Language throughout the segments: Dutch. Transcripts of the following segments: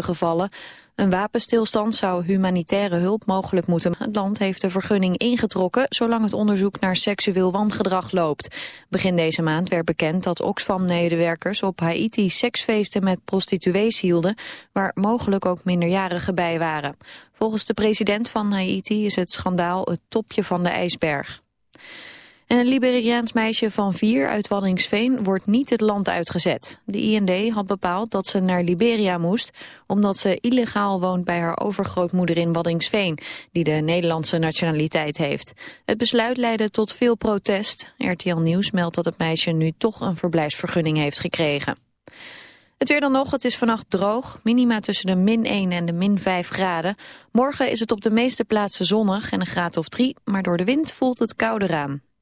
gevallen. Een wapenstilstand zou humanitaire hulp mogelijk moeten. Het land heeft de vergunning ingetrokken zolang het onderzoek naar seksueel wangedrag loopt. Begin deze maand werd bekend dat Oxfam-medewerkers op Haiti seksfeesten met prostituees hielden, waar mogelijk ook minderjarigen bij waren. Volgens de president van Haiti is het schandaal het topje van de ijsberg. En een Liberiaans meisje van vier uit Waddingsveen wordt niet het land uitgezet. De IND had bepaald dat ze naar Liberia moest... omdat ze illegaal woont bij haar overgrootmoeder in Waddingsveen... die de Nederlandse nationaliteit heeft. Het besluit leidde tot veel protest. RTL Nieuws meldt dat het meisje nu toch een verblijfsvergunning heeft gekregen. Het weer dan nog, het is vannacht droog. Minima tussen de min 1 en de min 5 graden. Morgen is het op de meeste plaatsen zonnig en een graad of 3... maar door de wind voelt het kouder aan.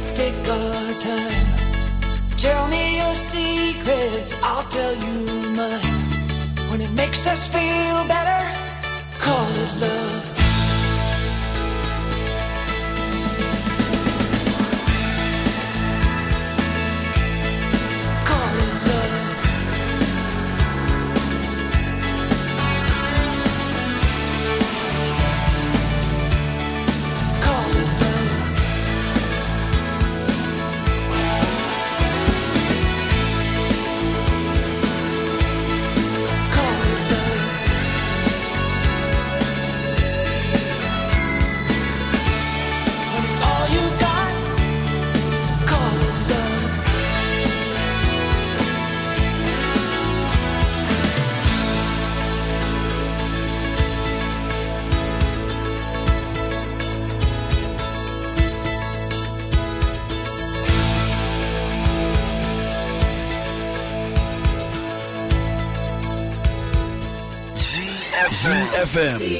let's take our time. Tell me your secrets, I'll tell you mine. When it makes us feel better, call it love. ZFM.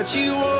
What you want.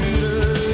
computer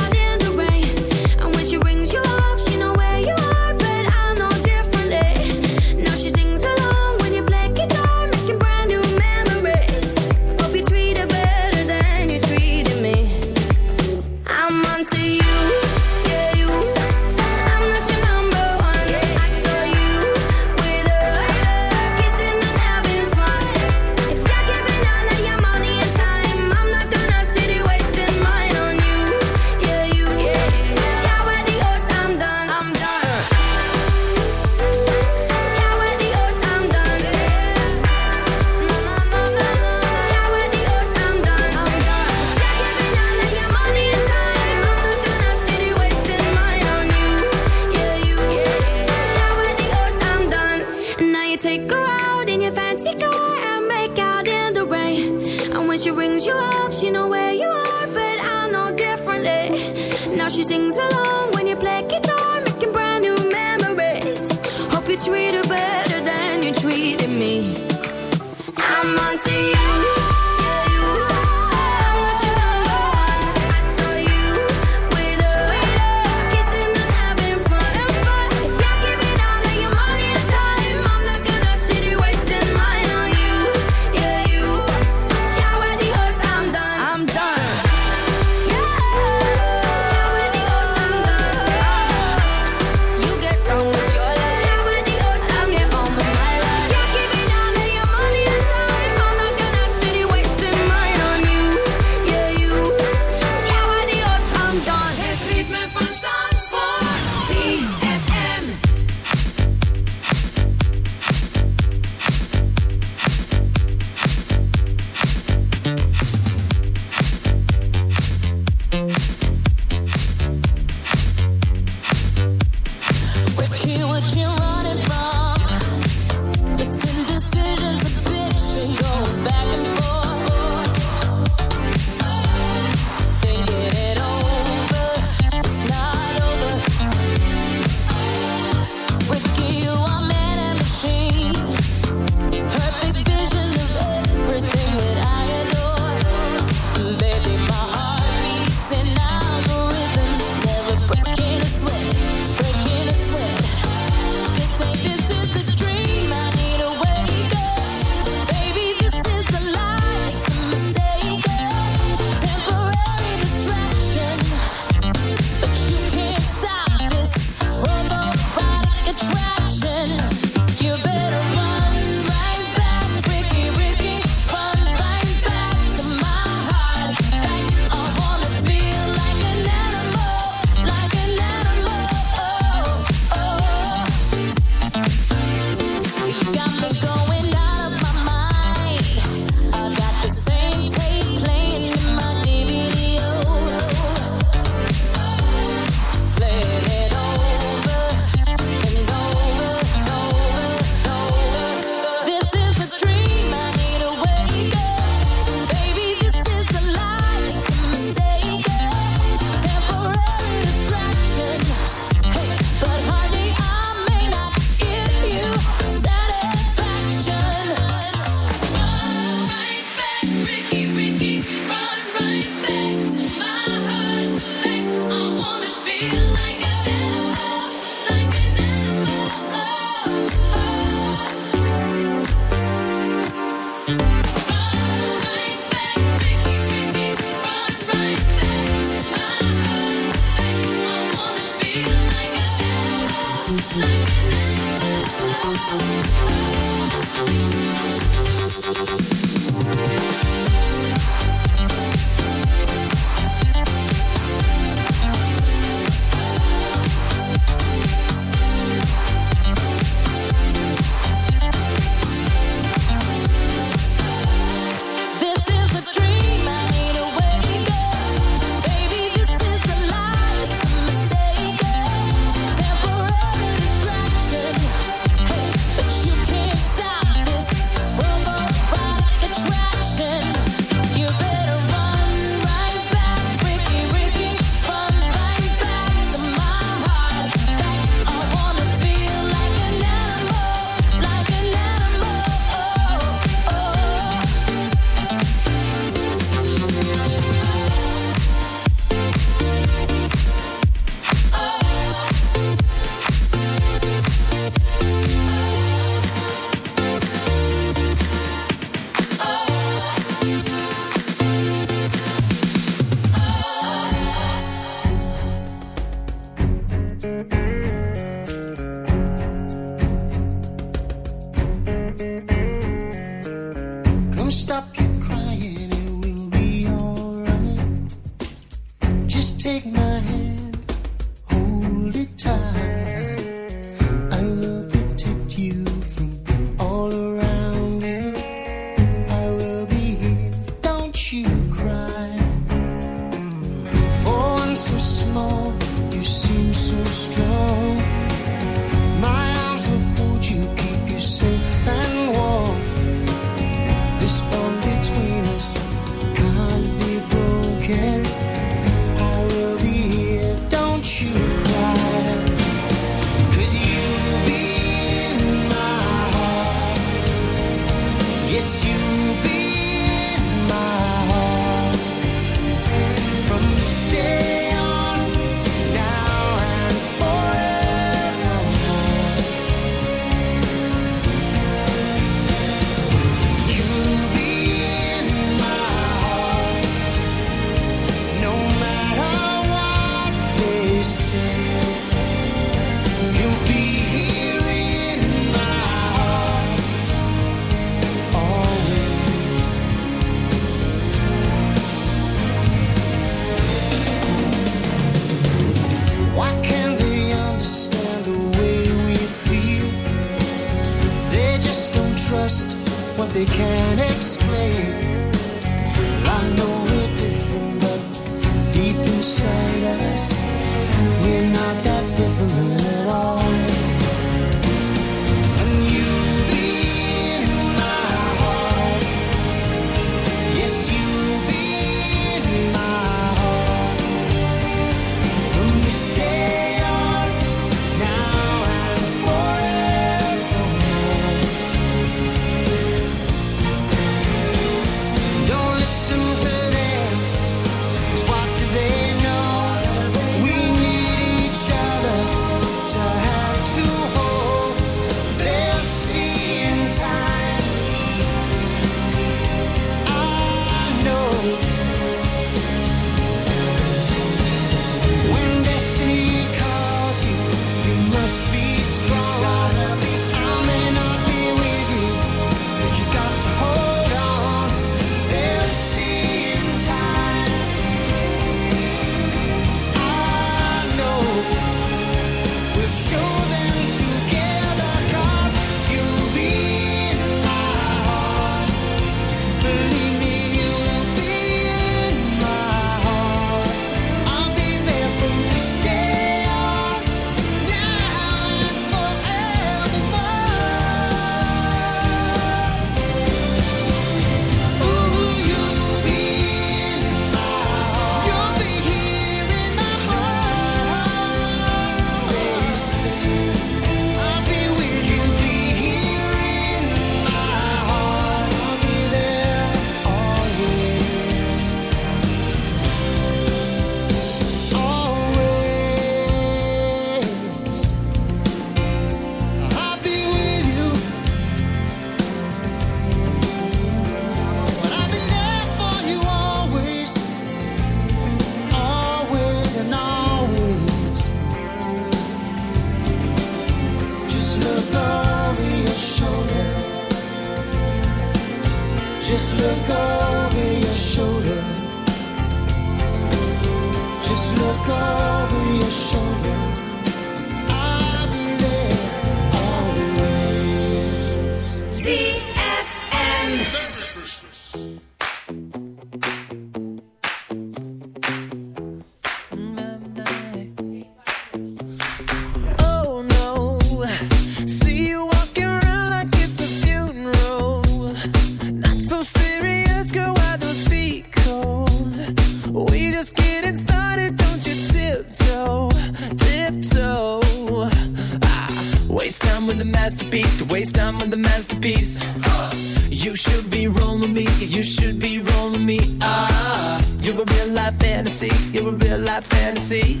me. Ah, you're a real life fantasy. You're a real life fantasy.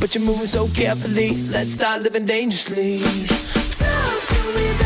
But you're moving so carefully. Let's start living dangerously. Talk to me.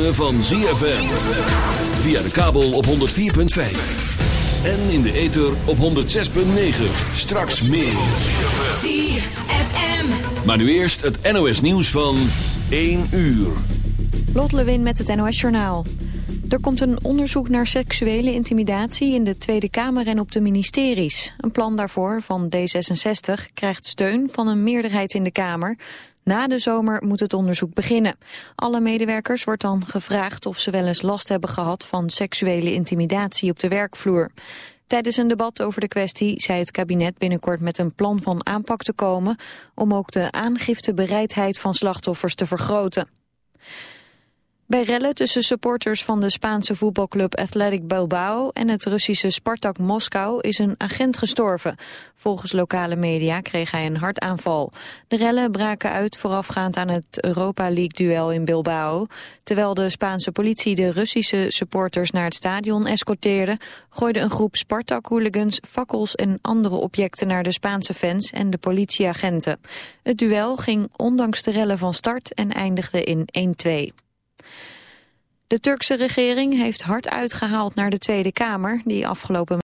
Ritme van ZFM. Via de kabel op 104.5. En in de ether op 106.9. Straks meer. ZFM. Maar nu eerst het NOS nieuws van 1 uur. Lot Lewin met het NOS Journaal. Er komt een onderzoek naar seksuele intimidatie in de Tweede Kamer en op de ministeries. Een plan daarvoor van D66 krijgt steun van een meerderheid in de Kamer. Na de zomer moet het onderzoek beginnen. Alle medewerkers wordt dan gevraagd of ze wel eens last hebben gehad van seksuele intimidatie op de werkvloer. Tijdens een debat over de kwestie zei het kabinet binnenkort met een plan van aanpak te komen om ook de aangiftebereidheid van slachtoffers te vergroten. Bij rellen tussen supporters van de Spaanse voetbalclub Athletic Bilbao en het Russische Spartak Moskou is een agent gestorven. Volgens lokale media kreeg hij een hartaanval. De rellen braken uit voorafgaand aan het Europa League-duel in Bilbao. Terwijl de Spaanse politie de Russische supporters naar het stadion escorteerde, gooide een groep Spartak-hooligans fakkels en andere objecten naar de Spaanse fans en de politieagenten. Het duel ging ondanks de rellen van start en eindigde in 1-2. De Turkse regering heeft hard uitgehaald naar de Tweede Kamer, die afgelopen